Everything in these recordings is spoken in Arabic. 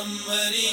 عمري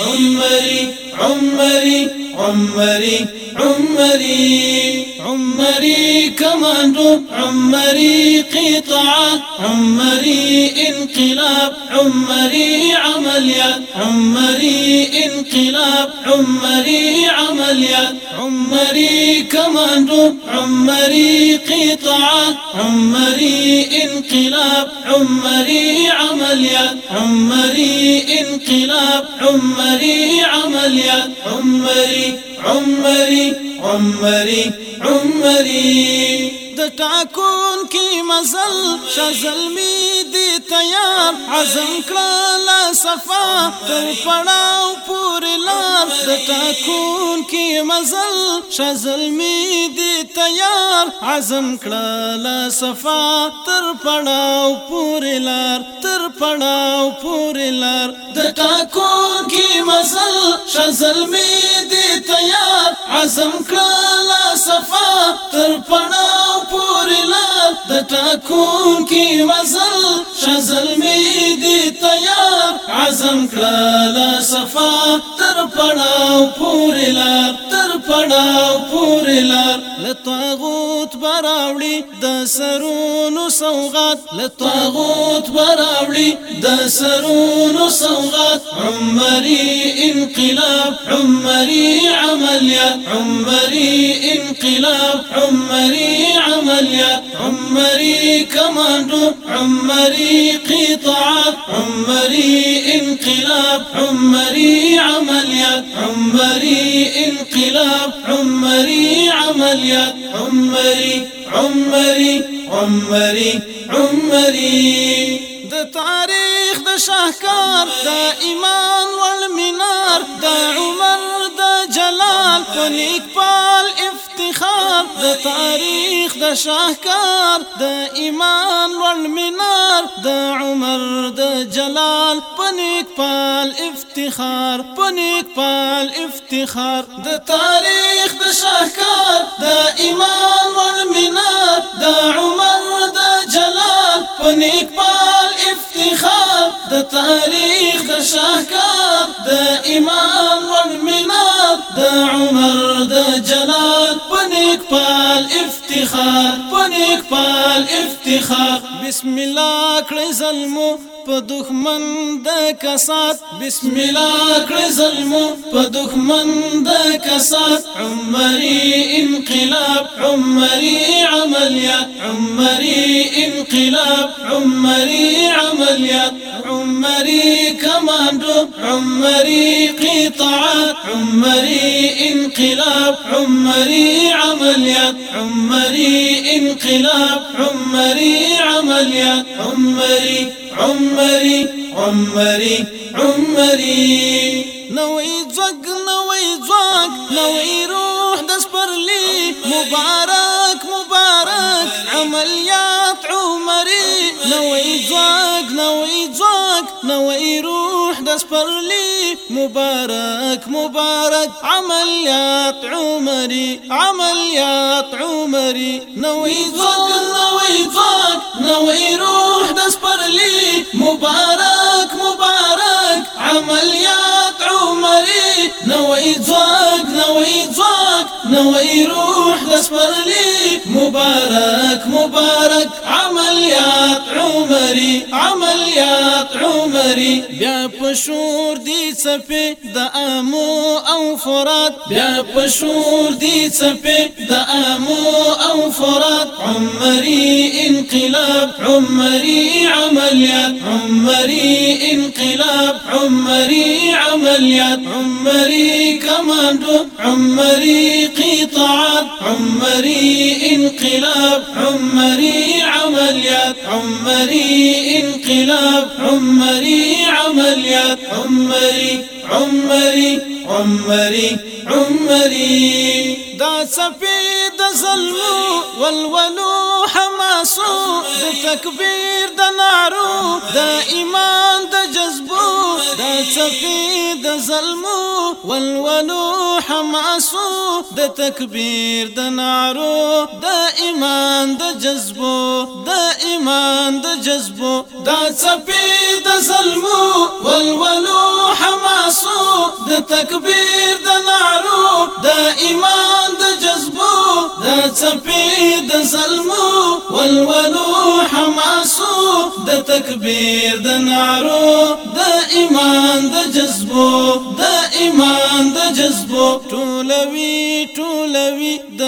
عمري عمري عمري عمري عمري كماندو عمري قطعة عمري انقلاب عمري عمليات عمري انقلاب عمري عمليات عمري كماندو عمري قطعة عمري انقلاب عمري عمليات عمري انقلاب عمري عمليات عمري عمري عمري عمري. د ټاکون کی مزل شزل می تیار عزم کړه صفا تر پړاو پور لار د ټاکون کی مزل شزل می دی تیار. عزم کړه صفا تر پړاو پور لار تر پړاو پور لار د ټاکون کی مزل شزل می دی تیار. عزم کړه صفا تر پړاو پورې لار د ټاکون کې مزل شزل می دی تیار. عزم کړه صفا تر پړاو پورې لار تر پړاو پورې لار. لطاغوت براوړي د سرونو سوغات. لطاغوت براوړي د سرونو سوغات. عمري انقلاب عمري عمليات عمري انقلاب عمري عمليات عمري كماندو عمري قطعات عمري انقلاب عمري عمليات عمري انقلاب عمري عمليات عمري عمري عمري عمري د تاریخ د ایمان والمنار د عمر د جلال پنیک پال افتخار د تاریخ د شاهکار د ایمان والمنار د عمر د جلال پنیک پال افتخار پنیک پال افتخار د تاریخ د شاهکار د ایمان والمنار د عمر افتخار د تاریخ د شاهکار د ایمان والمنار د عمر د جلال. پنیک پال افتخار پال افتخار. بسم الله کړی ظلمو په دښمن د کسات. بسم الله کړی ظلمو. په دښمن د کسات. عمري انقلاب عمري عمليات عمري انقلاب عمري عمليات عمري كماندو عمري قطعات عمري انقلاب عمري عمليات عمري انقلاب عمري عمليات عمري عمري عمري عمري. نوي زق نوي زق نوي روح دس برلي مبارك مبارك عمليات عمري. نوي زق نوي زق نوي روح دس برلي مبارك مبارك عمليات عمري عمليات عمري. نوي زق نوي زق نوي روح مبارك مبارك. عمليات عمري. نوي زق نوي زق نوي روح دس برلي مبارك مبارك عمليات عمري عمليات عمري. بیا پشور دی څپې د امو او فرات. بیا پشور دی څپې د امو او فرات. عمري انقلاب عمري عمليات عمري انقلاب عمري عمليات عمري كماندو عمري قطعات عمري انقلاب عمري عمليات عمري انقلاب عمري عمليات عمري عمري عمري عمري. دا سفید د ظلمو ولولو حماسو د تکبیر د نارو دا سفید د د ظلمو ولولو حماسو د تکبیر د نارو د ایمان د جذبو د ایمان د جذبو. دا څپې د ظلمو ولولو حماسو د تکبیر د نارو د ایمان د جذبو. د څپې د ظلمو ولولو د تکبیر د نارو د ایمان د جذبو د ایمان د جذبو. ټولوي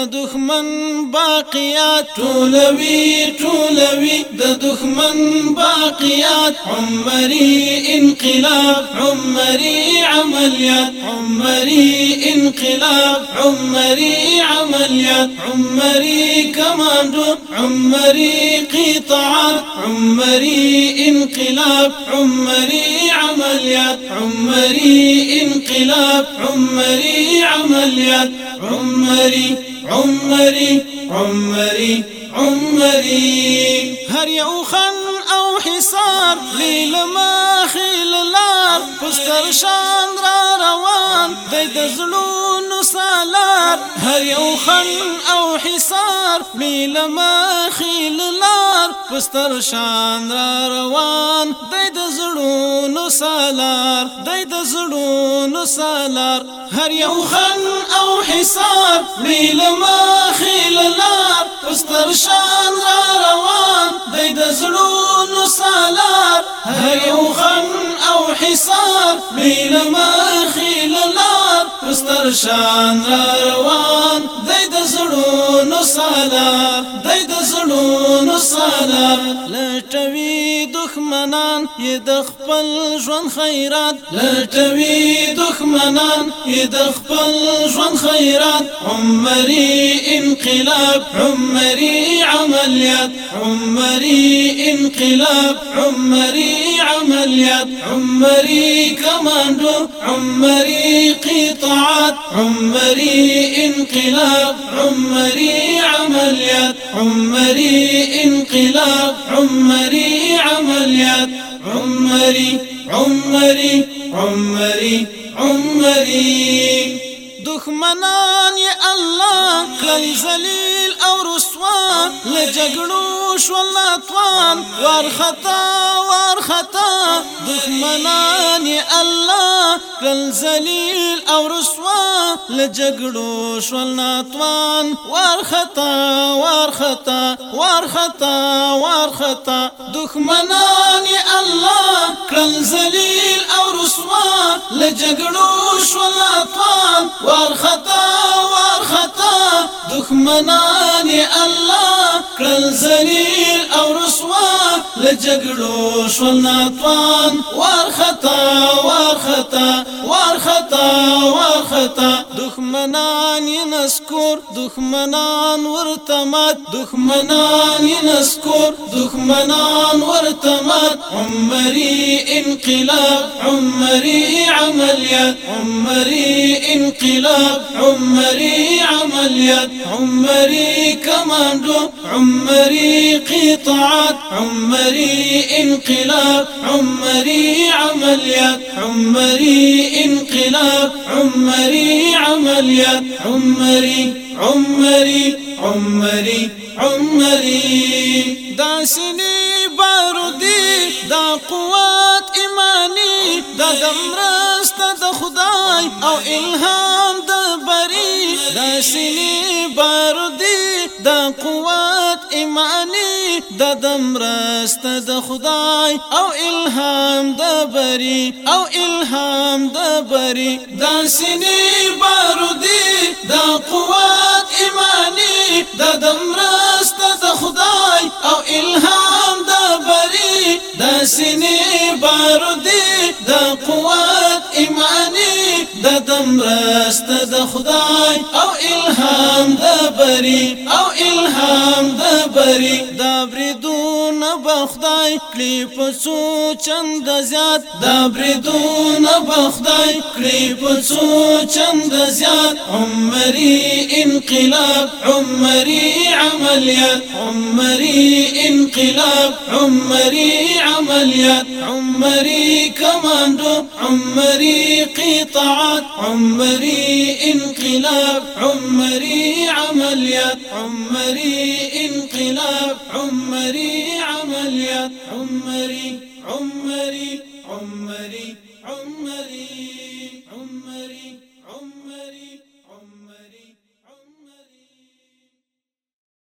د دښمن باقیات ټولوي ټولوي د دښمن باقیات عمري انقلاب عمري عمليات. عمري انقلاب عمري عمليات. عمري كماندو عمري قطاعات. عمري انقلاب عمري عمليات. عمري انقلاب عمري عمليات. عمري عمري عمري عمري. هر یو خن او حصار لیل ما خیل لار. پستر شان را روان د زړونو سالار. هر یو خن او حصار لیل ما خیل لار. پستر شان را روان د زړونو سالار. د زړونو سالار. هر یو خن او حصار لیل ما خیل لار پستر شان را روان دی د زړونو سالار. هر یو خن او حصار بین مخیل لار پستر شان را روان. دی د زړونو سالار دی د زړونو سالار لټوي دښمنان یې د خپل ژوند خیرات. لټوي دښمنان یې د خپل ژوند خیرات. عمري انقلاب عمري عمليات عمري انقلاب عمري عمليات عمري كماندو عمري قطاعات عمري انقلاب عمري عمليات عمري انقلاب عمري عمليات عمري عمري عمري عمري. دښمنان یې الله کړل ذلیل او رسوا لجګړو شول توان ورخطا ورخطا دښمنان یې الله کل ذلیل او رسوا لجګړو شول ناتوان. وارخطا وارخطا وارخطا وارخطا. دښمنان الله کل ذلیل او رسوا لجګړو شول ناتوان. وارخطا وارخطا. دښمنان الله کل ذلیل لجګړو شول ناتوان ورخطا ورخطا ورخطا ورخطا دښمنان نسکور دښمنان ورتمات دښمنان نسکور دښمنان ورتمات عمري انقلاب عمري عمليات عمري انقلاب عمري عمليات عمري كماندو عمري قطاعات عمري انقلاب عمري عمليات عمري انقلاب عمري عمليات عمري عمري عمري عمري. داسني بارودي دا قوات ایمانی دا دمرست د خدای أو إلهام د بری دا بارودی دا قوات ایمانی دا دمرست د خدای او الهام د بری او الهام د بری. دا سینی بارودی دا قوات ایمانی دا دمرست د خدای او الهام د بری. دا سینې بارودي د قوت ایمانی د دمرست د خدای او الهام د بری خبرې دا بریدو بخدای کلی پڅو چند زیات دا بریدون بخدای کلی پڅو چند زیات عمري انقلاب عمري عمليات عمري انقلاب عمري عمليات عمري كماندو عمري قطاعات. عمري انقلاب عمري عمليات عمري انقلاب عمري عمليات عمري عمري عمري.